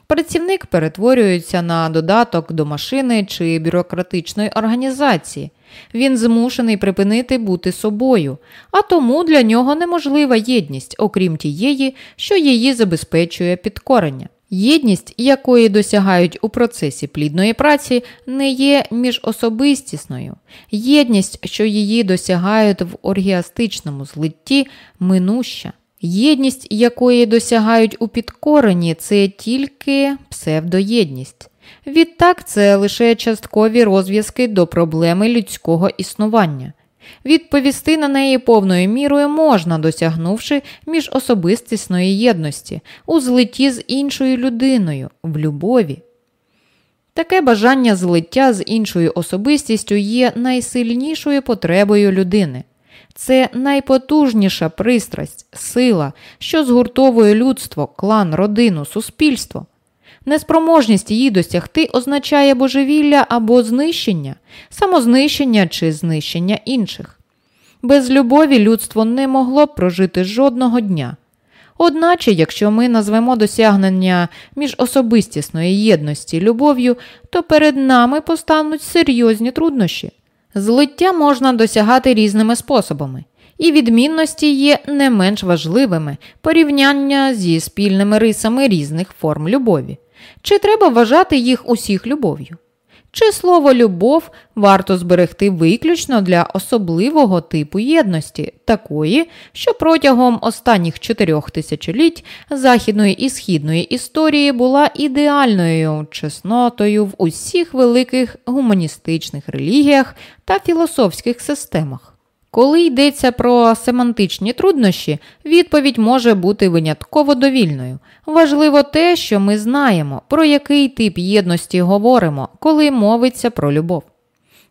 Працівник перетворюється на додаток до машини чи бюрократичної організації. Він змушений припинити бути собою, а тому для нього неможлива єдність, окрім тієї, що її забезпечує підкорення. Єдність, якої досягають у процесі плідної праці, не є міжособистісною. Єдність, що її досягають в оргіастичному злитті, минуща. Єдність, якої досягають у підкоренні, це тільки псевдоєдність. Відтак, це лише часткові розв'язки до проблеми людського існування. Відповісти на неї повною мірою можна, досягнувши міжособистісної єдності, у злитті з іншою людиною, в любові. Таке бажання злиття з іншою особистістю є найсильнішою потребою людини. Це найпотужніша пристрасть, сила, що згуртовує людство, клан, родину, суспільство. Неспроможність її досягти означає божевілля або знищення, самознищення чи знищення інших. Без любові людство не могло б прожити жодного дня. Одначе, якщо ми назвемо досягнення міжособистісної єдності любов'ю, то перед нами постануть серйозні труднощі. Злиття можна досягати різними способами, і відмінності є не менш важливими порівняння зі спільними рисами різних форм любові. Чи треба вважати їх усіх любов'ю? Чи слово любов варто зберегти виключно для особливого типу єдності, такої, що протягом останніх чотирьох тисячоліть західної і східної історії була ідеальною чеснотою в усіх великих гуманістичних релігіях та філософських системах? Коли йдеться про семантичні труднощі, відповідь може бути винятково довільною. Важливо те, що ми знаємо, про який тип єдності говоримо, коли мовиться про любов.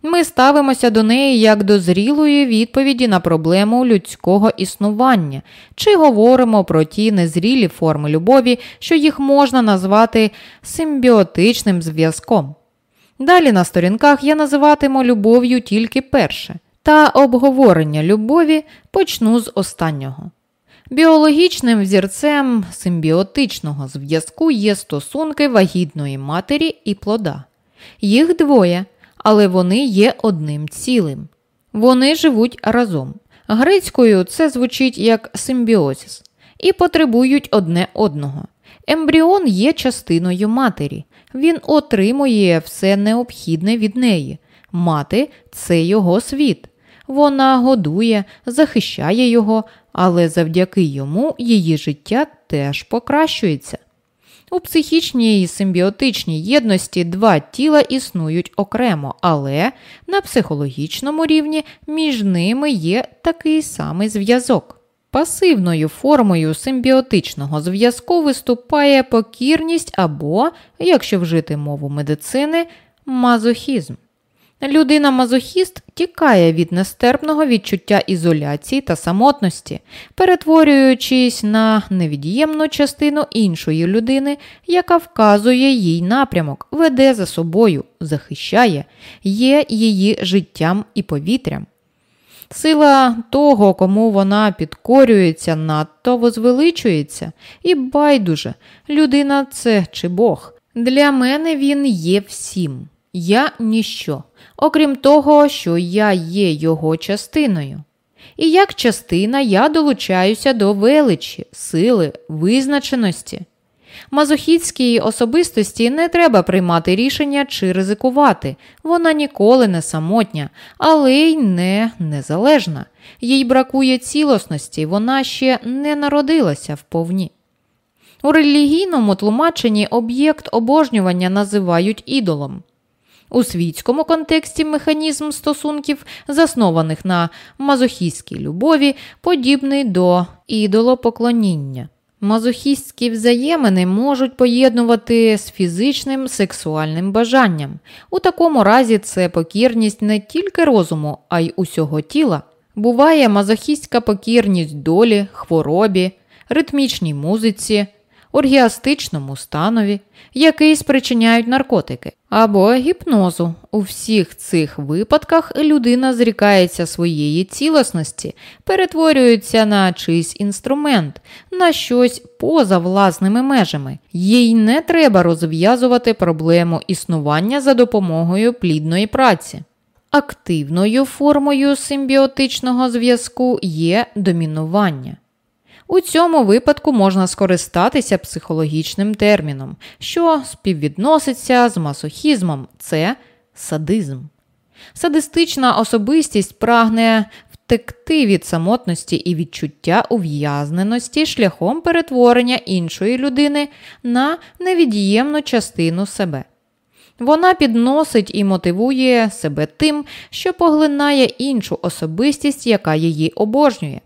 Ми ставимося до неї як до зрілої відповіді на проблему людського існування, чи говоримо про ті незрілі форми любові, що їх можна назвати симбіотичним зв'язком. Далі на сторінках я називатиму любов'ю тільки перше та обговорення любові почну з останнього. Біологічним взірцем симбіотичного зв'язку є стосунки вагітної матері і плода. Їх двоє, але вони є одним цілим. Вони живуть разом. Грецькою це звучить як симбіозіс і потребують одне одного. Ембріон є частиною матері, він отримує все необхідне від неї. Мати це його світ. Вона годує, захищає його, але завдяки йому її життя теж покращується. У психічній симбіотичній єдності два тіла існують окремо, але на психологічному рівні між ними є такий самий зв'язок. Пасивною формою симбіотичного зв'язку виступає покірність або, якщо вжити мову медицини, мазохізм. Людина-мазохіст тікає від нестерпного відчуття ізоляції та самотності, перетворюючись на невід'ємну частину іншої людини, яка вказує їй напрямок, веде за собою, захищає, є її життям і повітрям. Сила того, кому вона підкорюється, надто возвеличується, і байдуже, людина це чи Бог. Для мене він є всім. Я ніщо, окрім того, що я є його частиною. І як частина я долучаюся до величі, сили, визначеності. Мазохідській особистості не треба приймати рішення чи ризикувати, вона ніколи не самотня, але й не незалежна. Їй бракує цілісності, вона ще не народилася вповні. У релігійному тлумаченні об'єкт обожнювання називають ідолом. У світському контексті механізм стосунків, заснованих на мазохістській любові, подібний до ідолопоклоніння. Мазохістські взаємини можуть поєднувати з фізичним сексуальним бажанням. У такому разі це покірність не тільки розуму, а й усього тіла. Буває мазохістська покірність долі, хворобі, ритмічній музиці, оргіастичному станові, який спричиняють наркотики, або гіпнозу. У всіх цих випадках людина зрікається своєї цілісності, перетворюється на чийсь інструмент, на щось поза власними межами. Їй не треба розв'язувати проблему існування за допомогою плідної праці. Активною формою симбіотичного зв'язку є домінування. У цьому випадку можна скористатися психологічним терміном, що співвідноситься з масохізмом це садизм. Садистична особистість прагне втекти від самотності і відчуття ув'язненості шляхом перетворення іншої людини на невід'ємну частину себе. Вона підносить і мотивує себе тим, що поглинає іншу особистість, яка її обожнює.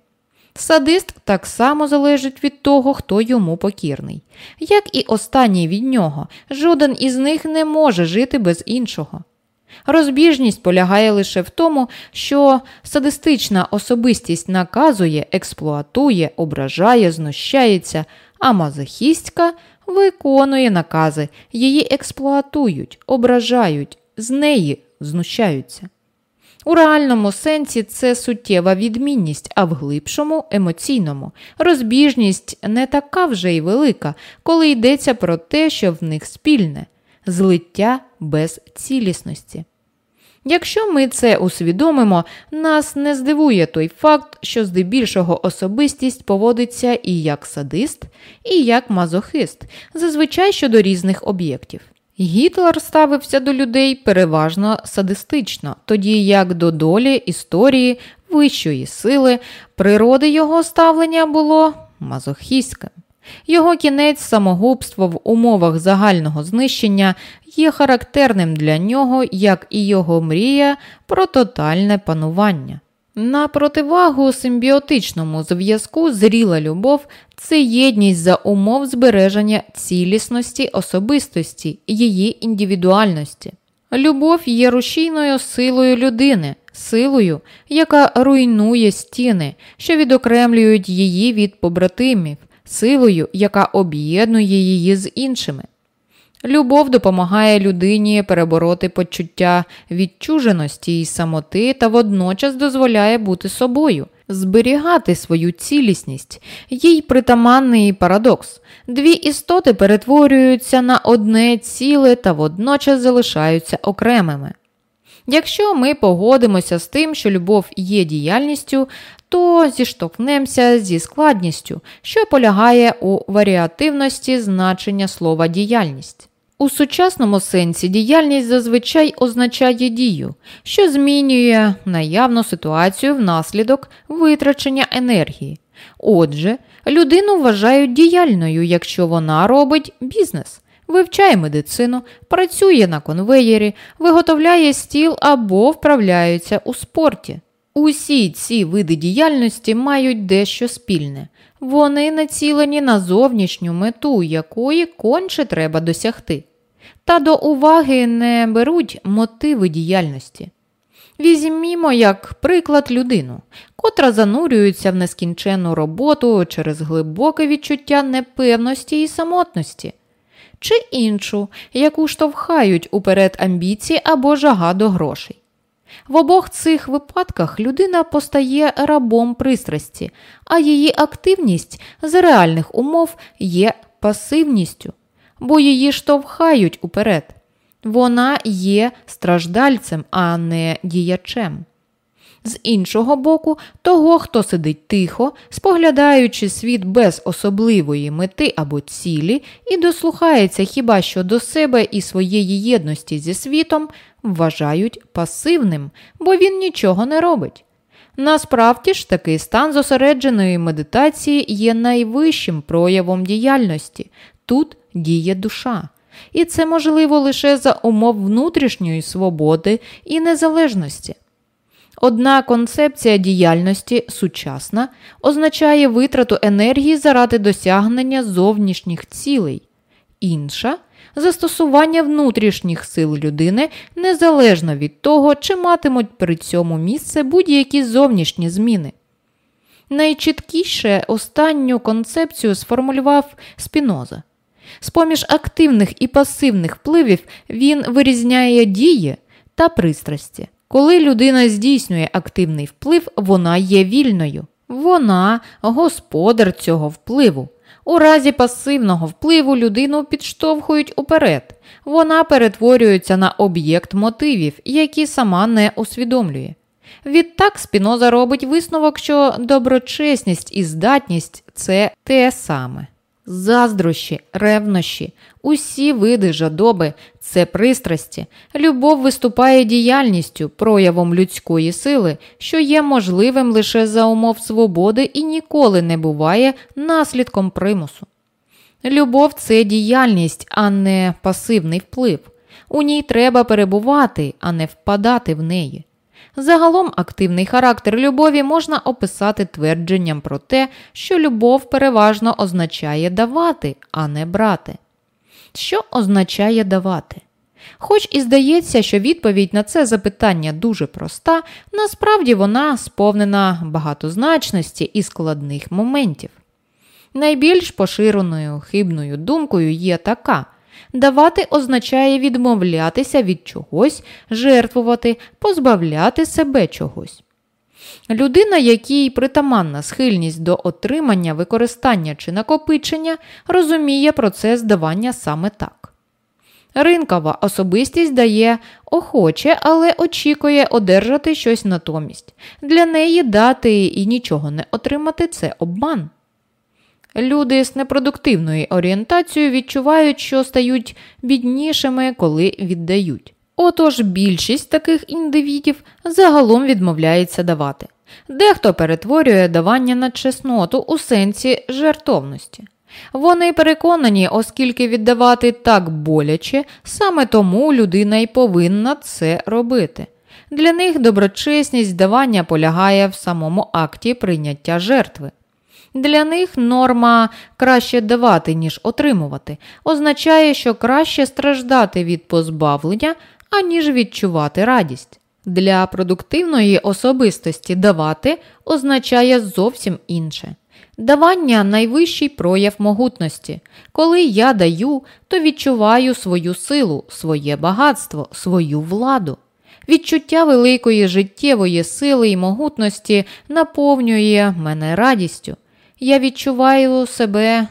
Садист так само залежить від того, хто йому покірний. Як і останній від нього, жоден із них не може жити без іншого. Розбіжність полягає лише в тому, що садистична особистість наказує, експлуатує, ображає, знущається, а мазохістська виконує накази, її експлуатують, ображають, з неї знущаються. У реальному сенсі це суттєва відмінність, а в глибшому емоційному. Розбіжність не така вже й велика, коли йдеться про те, що в них спільне злиття без цілісності. Якщо ми це усвідомимо, нас не здивує той факт, що здебільшого особистість поводиться і як садист, і як мазохист, зазвичай щодо різних об'єктів. Гітлер ставився до людей переважно садистично, тоді як до долі, історії, вищої сили, природи його ставлення було мазохістським. Його кінець самогубство в умовах загального знищення є характерним для нього, як і його мрія про тотальне панування. На противагу симбіотичному зв'язку зріла любов це єдність за умов збереження цілісності особистості, її індивідуальності. Любов є рушійною силою людини, силою, яка руйнує стіни, що відокремлюють її від побратимів, силою, яка об'єднує її з іншими. Любов допомагає людині перебороти почуття відчуженості і самоти та водночас дозволяє бути собою, зберігати свою цілісність, їй притаманний парадокс. Дві істоти перетворюються на одне ціле та водночас залишаються окремими. Якщо ми погодимося з тим, що любов є діяльністю, то зіштовхнемося зі складністю, що полягає у варіативності значення слова діяльність. У сучасному сенсі діяльність зазвичай означає дію, що змінює наявну ситуацію внаслідок витрачення енергії. Отже, людину вважають діяльною, якщо вона робить бізнес, вивчає медицину, працює на конвеєрі, виготовляє стіл або вправляється у спорті. Усі ці види діяльності мають дещо спільне. Вони націлені на зовнішню мету, якої конче треба досягти та до уваги не беруть мотиви діяльності. Візьмімо, як приклад, людину, котра занурюється в нескінченну роботу через глибоке відчуття непевності і самотності, чи іншу, яку штовхають уперед амбіції або жага до грошей. В обох цих випадках людина постає рабом пристрасті, а її активність з реальних умов є пасивністю, бо її штовхають уперед. Вона є страждальцем, а не діячем. З іншого боку, того, хто сидить тихо, споглядаючи світ без особливої мети або цілі, і дослухається хіба що до себе і своєї єдності зі світом, вважають пасивним, бо він нічого не робить. Насправді ж такий стан зосередженої медитації є найвищим проявом діяльності. Тут діє душа. і це можливо лише за умов внутрішньої свободи і незалежності. Одна концепція діяльності сучасна означає витрату енергії заради досягнення зовнішніх цілей, інша застосування внутрішніх сил людини незалежно від того, чи матимуть при цьому місце будь-які зовнішні зміни. Найчіткіше останню концепцію сформулював Спіноза. З поміж активних і пасивних впливів він вирізняє дії та пристрасті. Коли людина здійснює активний вплив, вона є вільною. Вона господар цього впливу. У разі пасивного впливу людину підштовхують уперед. Вона перетворюється на об'єкт мотивів, які сама не усвідомлює. Відтак Спіноза робить висновок, що доброчесність і здатність це те саме. Заздрощі, ревнощі, усі види жадоби це пристрасті. Любов виступає діяльністю, проявом людської сили, що є можливим лише за умов свободи і ніколи не буває наслідком примусу. Любов це діяльність, а не пасивний вплив. У ній треба перебувати, а не впадати в неї. Загалом активний характер любові можна описати твердженням про те, що любов переважно означає давати, а не брати. Що означає давати? Хоч і здається, що відповідь на це запитання дуже проста, насправді вона сповнена багатозначності і складних моментів. Найбільш поширеною хибною думкою є така. Давати означає відмовлятися від чогось, жертвувати, позбавляти себе чогось. Людина, якій притаманна схильність до отримання, використання чи накопичення, розуміє процес давання саме так. Ринкова особистість дає охоче, але очікує одержати щось натомість. Для неї дати і нічого не отримати це обман. Люди з непродуктивною орієнтацією відчувають, що стають біднішими, коли віддають. Отож, більшість таких індивідів загалом відмовляється давати. Дехто перетворює давання на чесноту у сенсі жертовності. Вони переконані, оскільки віддавати так боляче, саме тому людина й повинна це робити. Для них доброчесність давання полягає в самому акті прийняття жертви. Для них норма краще давати, ніж отримувати, означає, що краще страждати від позбавлення, аніж відчувати радість. Для продуктивної особистості давати означає зовсім інше. Давання найвищий прояв могутності. Коли я даю, то відчуваю свою силу, своє багатство, свою владу. Відчуття великої життєвої сили і могутності наповнює мене радістю. Я відчуваю себе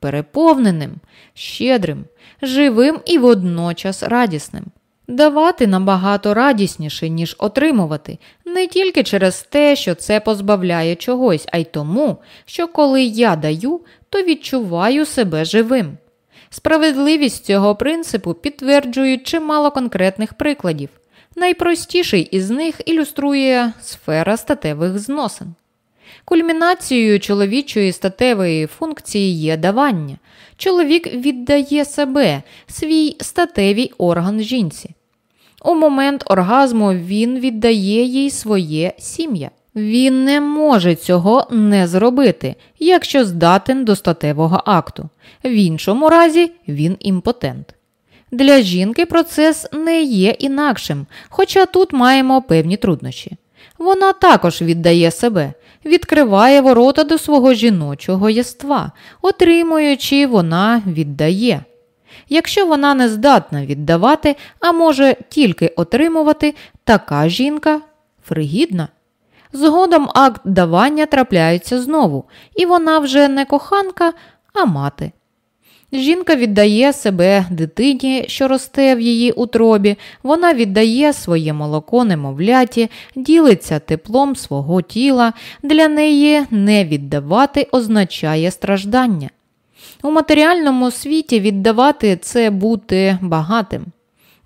переповненим, щедрим, живим і водночас радісним. Давати набагато радісніше, ніж отримувати, не тільки через те, що це позбавляє чогось, а й тому, що коли я даю, то відчуваю себе живим. Справедливість цього принципу підтверджують чимало конкретних прикладів. Найпростіший із них ілюструє сфера статевих зносин. Кульмінацією чоловічої статевої функції є давання. Чоловік віддає себе, свій статевий орган жінці. У момент оргазму він віддає їй своє сім'я. Він не може цього не зробити, якщо здатен до статевого акту. В іншому разі він імпотент. Для жінки процес не є інакшим, хоча тут маємо певні труднощі. Вона також віддає себе, відкриває ворота до свого жіночого єства, отримуючи, вона віддає. Якщо вона не здатна віддавати, а може тільки отримувати, така жінка фригідна. Згодом акт давання трапляється знову, і вона вже не коханка, а мати. Жінка віддає себе дитині, що росте в її утробі, вона віддає своє молоко немовляті, ділиться теплом свого тіла, для неї не віддавати означає страждання. У матеріальному світі віддавати це бути багатим.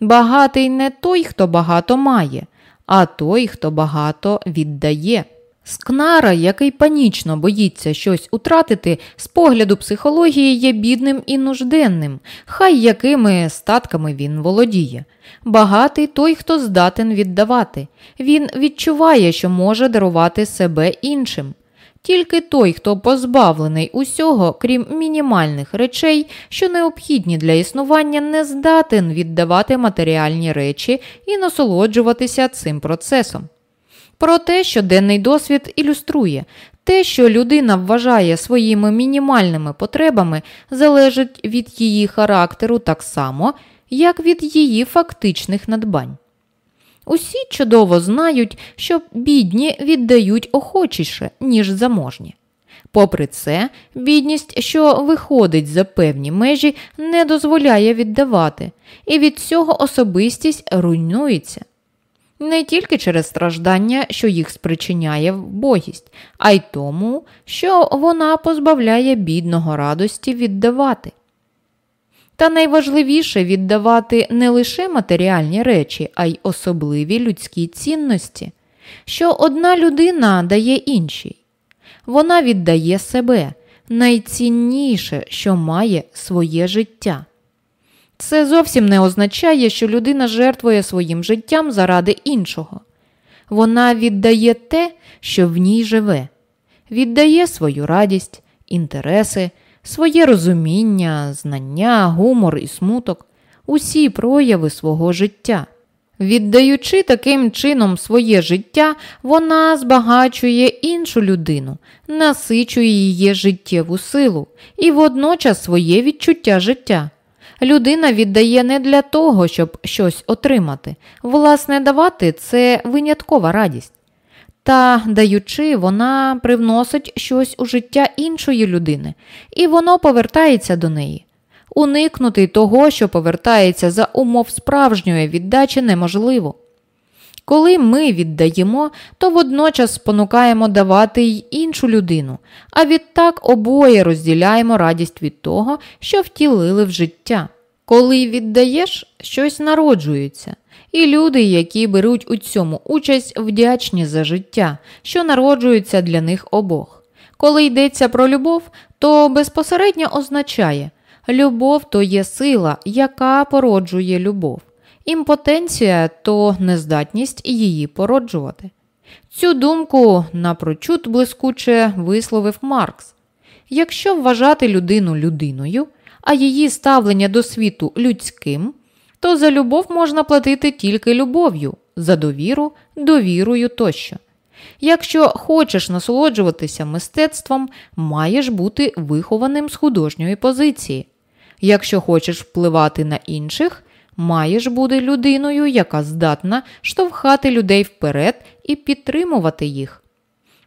Багатий не той, хто багато має, а той, хто багато віддає. Скнара, який панічно боїться щось утратити, з погляду психології є бідним і нужденним, хай якими статками він володіє. Багатий той, хто здатен віддавати. Він відчуває, що може дарувати себе іншим. Тільки той, хто позбавлений усього, крім мінімальних речей, що необхідні для існування, не здатен віддавати матеріальні речі і насолоджуватися цим процесом. Проте щоденний досвід ілюструє, те, що людина вважає своїми мінімальними потребами, залежить від її характеру так само, як від її фактичних надбань. Усі чудово знають, що бідні віддають охочіше, ніж заможні. Попри це, бідність, що виходить за певні межі, не дозволяє віддавати, і від цього особистість руйнується. Не тільки через страждання, що їх спричиняє вбогість, а й тому, що вона позбавляє бідного радості віддавати. Та найважливіше віддавати не лише матеріальні речі, а й особливі людські цінності, що одна людина дає іншій. Вона віддає себе найцінніше, що має своє життя. Це зовсім не означає, що людина жертвує своїм життям заради іншого. Вона віддає те, що в ній живе, віддає свою радість, інтереси, своє розуміння, знання, гумор і смуток, усі прояви свого життя. Віддаючи таким чином своє життя, вона збагачує іншу людину, насичує її життєву силу і водночас своє відчуття життя. Людина віддає не для того, щоб щось отримати. Власне, давати це виняткова радість. Та, даючи, вона привносить щось у життя іншої людини, і воно повертається до неї. Уникнути того, що повертається за умов справжньої віддачі, неможливо. Коли ми віддаємо, то водночас спонукаємо давати й іншу людину, а відтак обоє розділяємо радість від того, що втілили в життя. Коли віддаєш, щось народжується, і люди, які беруть у цьому участь, вдячні за життя, що народжується для них обох. Коли йдеться про любов, то безпосередньо означає любов то є сила, яка породжує любов. Імпотенція то нездатність її породжувати. Цю думку напрочуд блискуче висловив Маркс. Якщо вважати людину людиною, а її ставлення до світу людським, то за любов можна платити тільки любов'ю, за довіру, довірою тощо. Якщо хочеш насолоджуватися мистецтвом, маєш бути вихованим з художньої позиції. Якщо хочеш впливати на інших, маєш бути людиною, яка здатна штовхати людей вперед і підтримувати їх.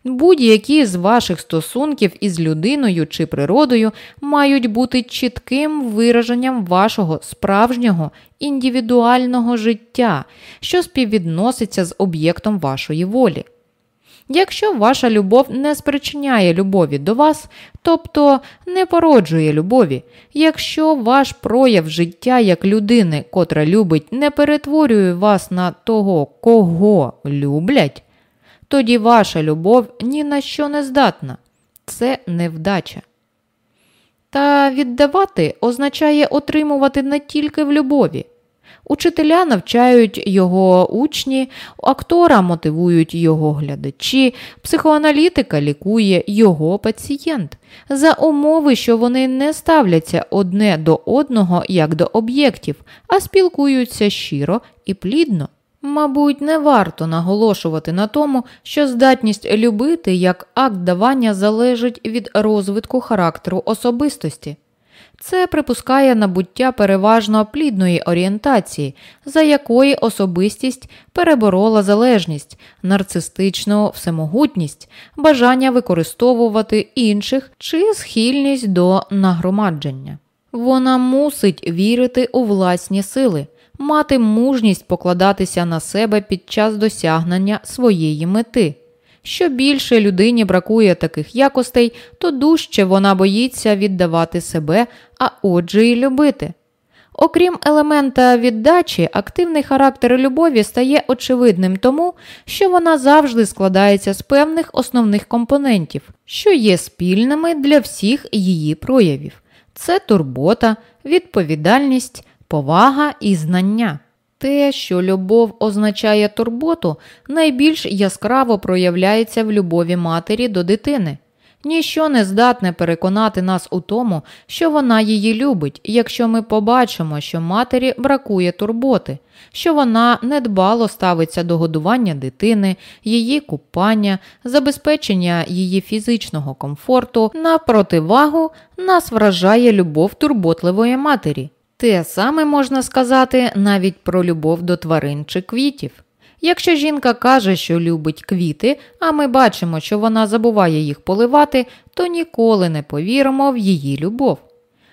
Будь-які з ваших стосунків із людиною чи природою мають бути чітким вираженням вашого справжнього індивідуального життя, що співвідноситься з об'єктом вашої волі. Якщо ваша любов не спричиняє любові до вас, тобто не породжує любові, якщо ваш прояв життя як людини, котра любить, не перетворює вас на того, кого люблять, тоді ваша любов ні на що не здатна. Це невдача. Та віддавати означає отримувати не тільки в любові. Учителя навчають його учні, актора мотивують його глядачі, психоаналітика лікує його пацієнт за умови, що вони не ставляться одне до одного як до об'єктів, а спілкуються щиро і плідно. Мабуть, не варто наголошувати на тому, що здатність любити як акт давання залежить від розвитку характеру особистості. Це припускає набуття переважно плідної орієнтації, за якої особистість переборола залежність, нарцистичну всемогутність, бажання використовувати інших чи схильність до нагромадження. Вона мусить вірити у власні сили, мати мужність покладатися на себе під час досягнення своєї мети. Що більше людині бракує таких якостей, то дужче вона боїться віддавати себе, а отже, і любити. Окрім елемента віддачі, активний характер любові стає очевидним тому, що вона завжди складається з певних основних компонентів, що є спільними для всіх її проявів. Це турбота, відповідальність, повага і знання. Те, що любов означає турботу, найбільш яскраво проявляється в любові матері до дитини. Ніщо не здатне переконати нас у тому, що вона її любить, якщо ми побачимо, що матері бракує турботи, що вона недбало ставиться до годування дитини, її купання, забезпечення її фізичного комфорту, на противагу нас вражає любов турботливої матері. Те саме можна сказати навіть про любов до тварин чи квітів. Якщо жінка каже, що любить квіти, а ми бачимо, що вона забуває їх поливати, то ніколи не повіримо в її любов.